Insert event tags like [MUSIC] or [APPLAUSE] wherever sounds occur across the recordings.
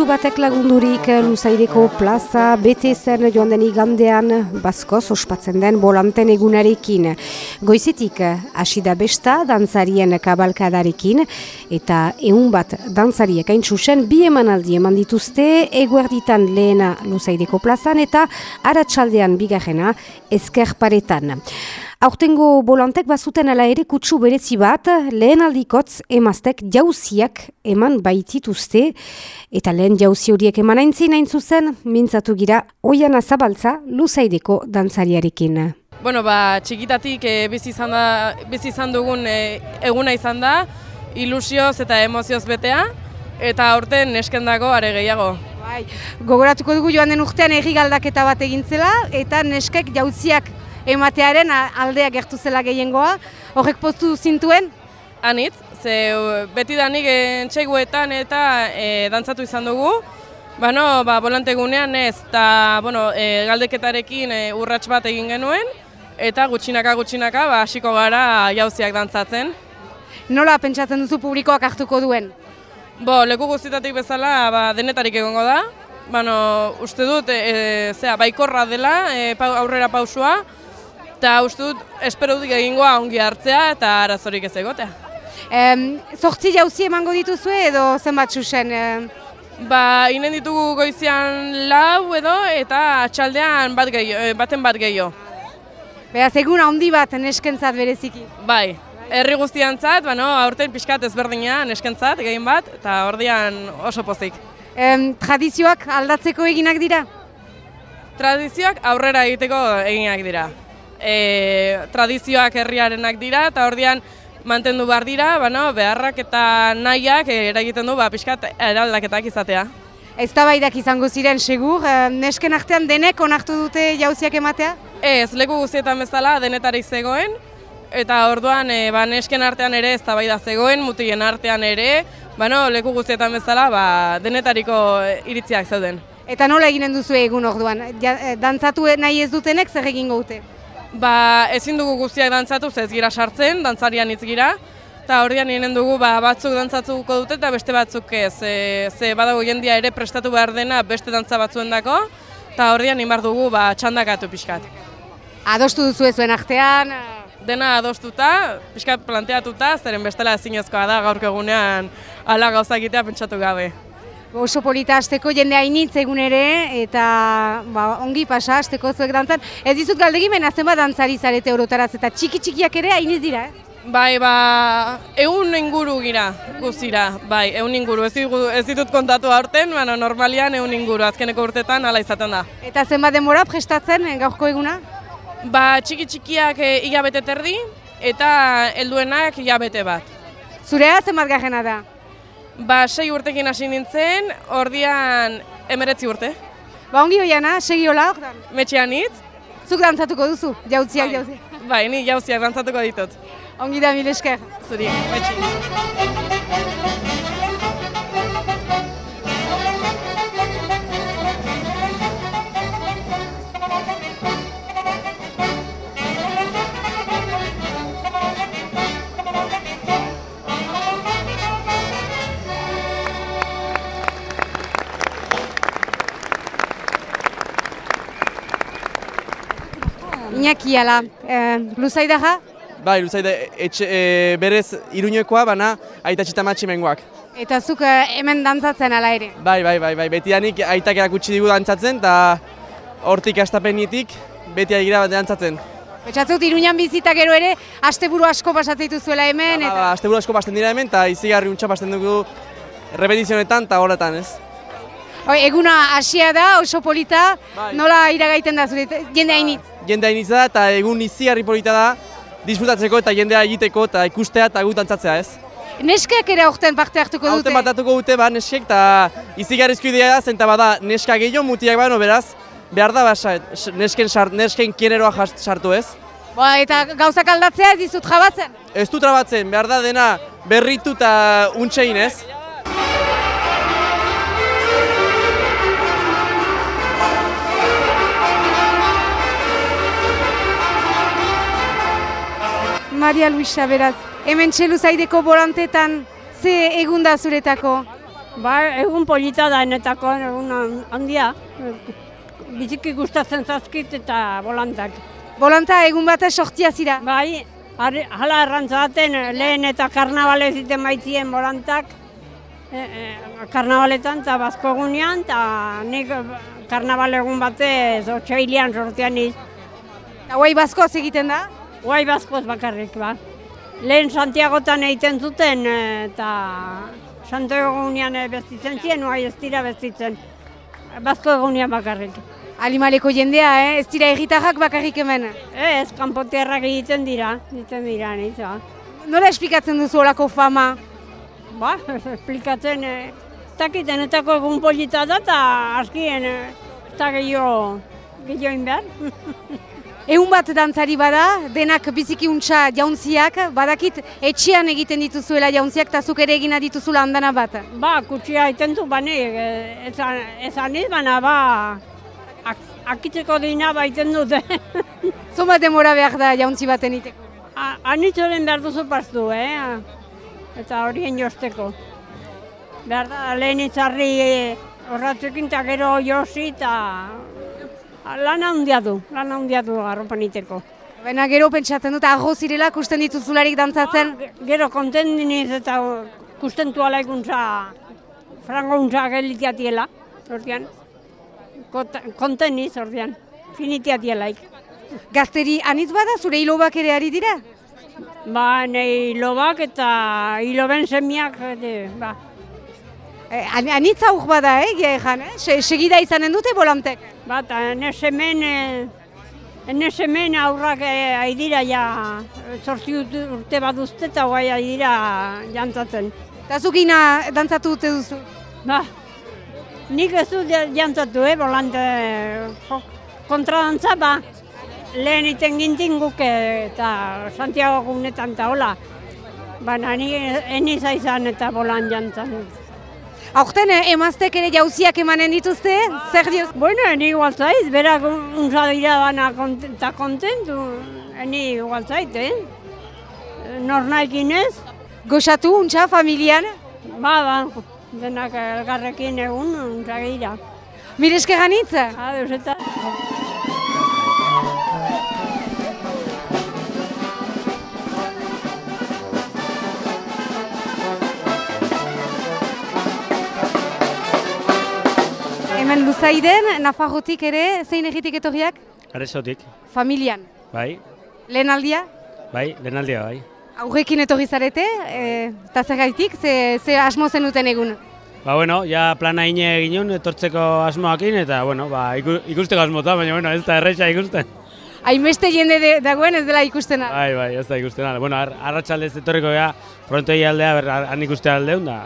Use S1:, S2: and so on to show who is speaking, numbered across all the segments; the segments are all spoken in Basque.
S1: kutsu batek lagundurik Luzaideko plaza bete zen joan den igandean bazkoz ospatzen den bolanten egunarekin. Goizetik hasi da besta dantzarien kabalkadarekin eta ehun bat dantzariek hain txusen bi emanaldi eman dituzte eguerditan lehena Luzaideko plazan eta aratsaldean bigarrena ezker paretan. Aurtengo bolantek bazuten ala ere kutsu berezi bat, lehen aldikotz emaztek jauziak eman baitituzte, eta lehen jauzi horiek eman aintzin hain zuzen, mintzatu gira, oian azabaltza luzaideko dantzariarekin.
S2: Bueno, ba, txikitatik e, bizi, izan da, bizi izan dugun e, eguna izan da, ilusioz eta emozioz betea, eta aurten nesken dago are gehiago.
S1: Bai, gogoratuko dugu joan den urtean erri galdaketa bat egintzela, eta neskek jauziak ematearen aldea gertu zela gehiengoa. Horrek postu zintuen?
S2: Anitz, ze beti danik entxeguetan eta e, dantzatu izan dugu. Bano, ba, bolantegunean ez, eta bueno, e, galdeketarekin e, urrats bat egin genuen, eta gutxinaka gutxinaka ba, hasiko gara jauziak dantzatzen.
S1: Nola pentsatzen duzu publikoak hartuko duen?
S2: Bo, leku guztitatik bezala ba, denetarik egongo da. Bano, uste dut, e, zera, baikorra dela, e, aurrera pausua, eta uste dut espero dut egingoa ongi hartzea eta arazorik ez egotea.
S1: Zortzi jauzi emango dituzue edo zenbat susen?
S2: Ba, inen ditugu goizian lau edo eta atxaldean bat gehiago, eh, baten bat gehiago.
S1: Beraz, egun handi bat neskentzat bereziki?
S2: Bai, herri guztiantzat, ba, no, aurten pixkat ezberdina neskentzat gehien bat, eta ordian oso pozik.
S1: Em, tradizioak aldatzeko eginak dira?
S2: Tradizioak aurrera egiteko eginak dira e, tradizioak herriarenak dira eta ordian mantendu behar dira, bano, beharrak eta nahiak e, eragiten du ba, pixkat eraldaketak izatea.
S1: Ez da izango ziren segur, e, nesken artean denek onartu dute jauziak ematea?
S2: Ez, leku guztietan bezala denetarik zegoen, eta orduan e, ba, nesken artean ere ez da zegoen, mutien artean ere, bano, leku guztietan bezala ba, denetariko iritziak zeuden.
S1: Eta nola eginen duzu egun orduan? Ja, dantzatu nahi ez dutenek zer egingo dute?
S2: Ba, ezin dugu guztiak dantzatu, ez gira sartzen, dantzarian hitz gira. Eta hori nien dugu ba, batzuk dantzatuko dute eta beste batzuk ez. E, ze badago jendia ere prestatu behar dena beste dantza batzuen dako. Eta hori nimar dugu ba, txandakatu pixkat.
S1: Adostu duzu ez zuen artean?
S2: Dena adostuta, pixkat planteatuta, zeren bestela ezinezkoa da gaurko egunean ala gauza egitea pentsatu gabe
S1: oso polita azteko jende hainitz egun ere, eta ba, ongi pasa azteko zuek dantzan. Ez dizut galdegi mena zenbat dantzari zarete orotaraz, eta txiki txikiak ere hainiz dira, eh?
S2: Bai, ba, egun inguru gira, guztira, bai, egun inguru. Ez, ez ditut kontatu aurten, baina normalian egun inguru, azkeneko urtetan ala izaten da.
S1: Eta zenbat demora prestatzen eh, gaurko eguna?
S2: Ba, txiki txikiak e, hilabete terdi, eta helduenak hilabete bat.
S1: Zurea zenbat gajena da?
S2: Ba, sei urtekin hasi nintzen, ordian emeretzi urte.
S1: Ba, ongi hoiana, segi hola hor
S2: Metxean hitz.
S1: Zuk dantzatuko duzu, jautziak bai. jautziak.
S2: Bai, ni jautziak dantzatuko ditut.
S1: Ongi da, mil esker.
S2: Zuri, metxean.
S1: Iñaki ala, e, luzaida ja?
S3: Bai, luzaida etxe, e, berez iruñekoa, baina aita txita matxi mengoak.
S1: Eta zuk e, hemen dantzatzen ala ere?
S3: Bai, bai, bai, bai, beti danik aitak erakutsi digu dantzatzen, eta hortik astapenietik beti aigira dantzatzen.
S1: Betxatzut, iruñan bizita gero ere, asteburu asko pasatzeitu zuela hemen?
S3: Ba, ba, eta... Ba, asteburu asko pasten dira hemen, eta izigarri untxa pasten dugu repetizionetan eta horretan, ez?
S1: eguna hasia da, oso polita, bai. nola iragaiten da zure, jende hainit?
S3: Jende hain da eta egun izi harri polita da disfrutatzeko eta jendea egiteko eta ikustea eta gut antzatzea ez.
S1: Neskeak ere aurten parte hartuko dute?
S3: Aurten bat hartuko dute, ba, neskek, eta izi garrizko idea da, zenta bada, neska gehiago mutiak bano, beraz, behar da, basa, nesken, nesken kieneroa sartu ez.
S1: Ba, eta gauzak aldatzea ez dizut jabatzen?
S3: Ez du trabatzen, behar da dena berritu eta untxein ez.
S1: Maria Luisa, beraz, hemen txelu zaideko borantetan, ze egun da zuretako?
S4: Ba, egun polita da enetako, egun han- handia. Biziki gustatzen zazkit eta bolantak.
S1: Bolanta egun bat sortia zira.
S4: Bai, hala errantzaten lehen eta karnabale ziten baitzien bolantak. E, e, karnabaletan eta bazko egunean, eta nik karnabale egun batez otxailian sortean iz.
S1: Eta guai bazkoz egiten da.
S4: Guai bazkoz bakarrik, ba. Lehen Santiagotan egiten zuten, e, eta Santiago egunean e, bestitzen ziren, guai ez dira bestitzen. Bazko egunean bakarrik.
S1: Alimaleko jendea, eh? ez dira egitarrak bakarrik hemen.
S4: E, ez, kanpotiarrak egiten dira, egiten dira, niz, ba.
S1: Nola esplikatzen duzu olako fama?
S4: Ba, [LAUGHS] esplikatzen, ez dakit, enetako egun polita da, eta askien, ez da gehiago, gehiago behar. [LAUGHS]
S1: Egun bat dantzari bada, denak biziki untxa jauntziak, badakit etxean egiten dituzuela jauntziak, eta zuk ere egina dituzula andana bat.
S4: Ba, kutsia egiten du, bane, ezan, ezan iz, baina, ba, ak, akitzeko dina baiten dute. [LAUGHS]
S1: Zoma demora behar da jauntzi baten iteko.
S4: A- Anitzoren behar duzu pastu, eh? Eta horien josteko. Behar da, lehen itzarri eh, horratzekin eta gero josi eta lan handia du, lan handia du arropan iteko.
S1: Baina gero pentsatzen dut, arro zirela kusten dituzularik dantzatzen.
S4: Ge- Gero konten diniz eta kustentu alaikuntza, frango untza gelitiatiela, ordean. Konten niz, ordean, finitiatielaik.
S1: Gazteri anitz bada, zure hilobak ere ari dira?
S4: Ba, nahi lobak eta hiloben semiak, de, ba,
S1: an- anitz auk bada, eh, egia ejan, eh? Se, segida izanen dute bolantek.
S4: Bat, ene semen, eh, ene semen aurrak eh, aidira ja, zortzi urte- urte baduzte eta guai aidira jantzatzen.
S1: Eta zuk ina dantzatu dute duzu.
S4: Ba, nik ez dut ja- jantzatu, eh, volante, jo, kontradantza, ba, lehen iten gintin guk eh, eta Santiago gunetan eta hola. Baina ni eniza izan eta bolan jantzan.
S1: Aurten eh, emaztek ere jauziak emanen dituzte, zer dioz?
S4: Bueno, ni igual zaiz, berak unza dira bana eta kontentu, ni igual zait, eh? Nor nahikin ez,
S1: Goxatu, untxa, familian.
S4: ba, ba, denak elgarrekin egun unza gira.
S1: Mireske ganitz?
S4: Adeus eta...
S1: Luzaiden, Nafarrotik ere, zein egitik etorriak?
S5: Aresotik,
S1: Familian.
S5: bai,
S1: Lehen aldia,
S5: bai, denaldia bai.
S1: aurrekin etorri zarete, e, eta zer gaitik, ze, ze asmo zenuten egun.
S5: Ba, bueno, ja plana ine ginen etortzeko asmoakin, eta, bueno, ba, iku- ikusteko asmota, baina, bueno, ez da erresa ikusten.
S1: Hainbeste jende de, dagoen ez dela ikustena.
S5: Bai, bai, ez da ikusten. ala. Bueno, ar, arratsaldez etorriko ga, frontoi aldea, ber, han ikuste aldeun, da.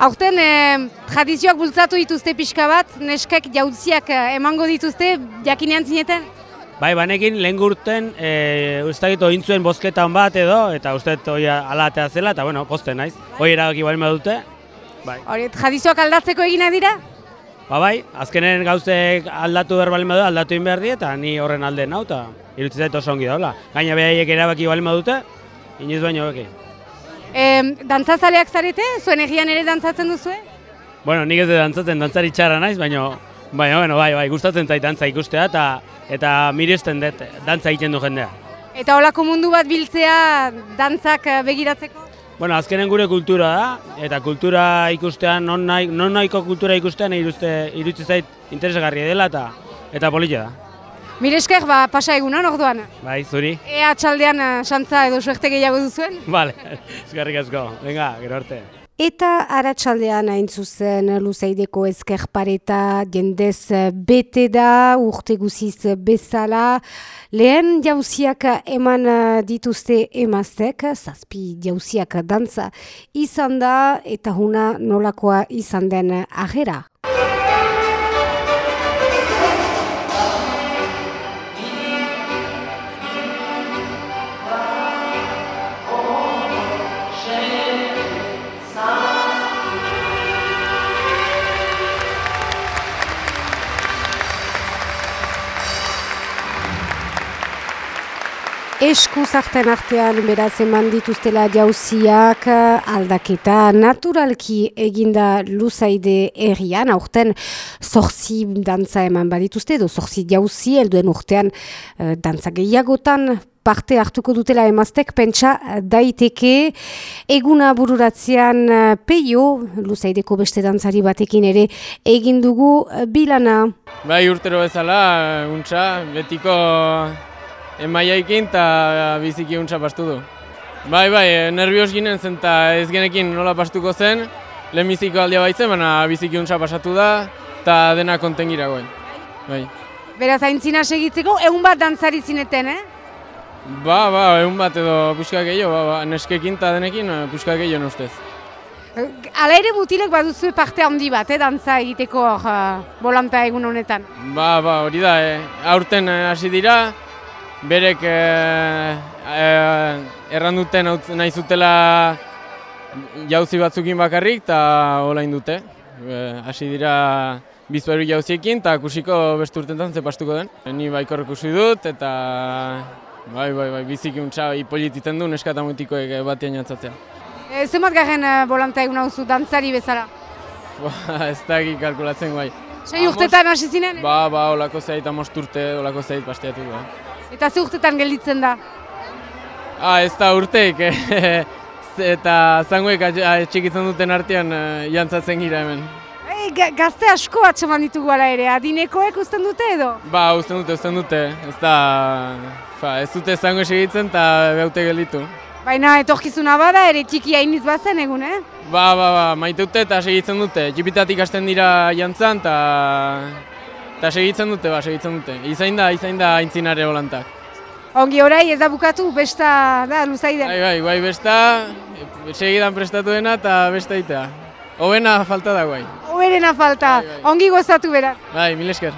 S1: Aurten e, tradizioak bultzatu dituzte pixka bat, neskek jautziak eh, emango dituzte, jakinean zineten?
S5: Bai, banekin lehen gurten, e, uste dut ointzuen bozketa on bat edo, eta uste hori alatea zela, eta, bueno, posten naiz. Hoi erabaki bali badute, bai.
S1: Hori, tradizioak aldatzeko egina dira?
S5: Ba, bai, azkenen gauzek aldatu behar bali badu, aldatu egin behar die, eta ni horren alde nau, eta iruditzen zait oso ongi daula. Gaina behaiek erabaki bali badute, inoiz baino beki.
S1: E, dantzazaleak zarete, zuen egian ere dantzatzen duzue?
S5: Bueno, nik ez dut dantzatzen, dantzari txarra naiz, baina, baina, bueno, bai, bai, gustatzen zait dantza ikustea, eta eta miresten dut dantza egiten du jendea.
S1: Eta holako mundu bat biltzea dantzak eh, begiratzeko?
S5: Bueno, azkenen gure kultura da, eta kultura ikustean, non, nahi, non nahiko kultura ikustean iruzte, iruditzen zait interesgarria dela, eta eta polita da.
S1: Miresker, ba, pasa egunan orduan.
S5: Bai, zuri?
S1: Ea txaldean eh, xantza edo suerte gehiago duzuen?
S5: Vale, [LAUGHS] eskarrik asko. Venga, gero arte.
S1: Eta aratsaldean hain zuzen luzeideko ezker pareta jendez bete da urte guziz bezala. Lehen jauziak eman dituzte emaztek, zazpi jauziak dantza izan da eta huna nolakoa izan den agera. Esku zarten artean beraz eman dituztela jauziak aldaketa naturalki eginda luzaide errian, aurten zorzi dantza eman badituzte, edo zorzi jauzi, elduen urtean uh, dantza gehiagotan parte hartuko dutela emaztek, pentsa daiteke eguna bururatzean uh, peio, luzaideko beste dantzari batekin ere egin dugu bilana.
S6: Bai urtero bezala, untxa, betiko emaiaikin eta biziki untsa pastu du. Bai, bai, nervios ginen zen eta ez genekin nola pastuko zen, lehen biziko aldia baitzen, baina biziki untsa pasatu da eta dena konten gira goen. Bai.
S1: Beraz, aintzina segitzeko, egun bat dantzari zineten, eh?
S6: Ba, ba, egun bat edo puska gehiago, ba, ba, neskekin eta denekin puska gehiago ustez.
S1: Hala ere mutilek baduzu parte handi bat, eh, dantza egiteko uh, bolanta egun honetan.
S6: Ba, ba, hori da, eh. aurten hasi dira, berek e, e, erranduten nahi zutela jauzi batzukin bakarrik eta hola dute. Eh, hasi dira bizparu jauziekin eta kusiko beste urtentan ze pastuko den. Ni baikor ikusi dut eta bai, bai, bai, biziki untsa ipolititen du neskata mutikoek batean jantzatzea.
S1: E, Zemat garen bolanta egun hauzu dantzari bezala? [LAUGHS]
S6: Ba, ez da kalkulatzen bai.
S1: Sei urtetan hasi zinen?
S6: Ba, ba, olako zeit, amost urte, olako zeit basteatu da.
S1: Eta ze urtetan gelditzen da?
S6: Ah, ez da urteik, eh? [LAUGHS] eta zangoek atxikitzen duten artean uh, jantzatzen gira hemen.
S1: Ei, gazte asko atxeman ditugu ala ere, adinekoek usten dute edo?
S6: Ba, usten dute, usten dute. Ez da, fa, ez dute zango segitzen eta behaute gelditu.
S1: Baina etorkizuna bada ere txiki hainiz bazen egun, eh?
S6: Ba, ba, ba, maite dute eta segitzen dute. Txipitatik hasten dira jantzan eta Eta segitzen dute, ba, segitzen dute. Izain da, izain da aintzinare holantak.
S1: Ongi orai ez da bukatu, besta da, luzaiden.
S6: Bai, bai, bai, besta, segidan prestatu dena eta besta itea. Hobena falta da guai.
S1: Hoberena falta, bai, bai. ongi gozatu beraz.
S6: Bai, mil esker.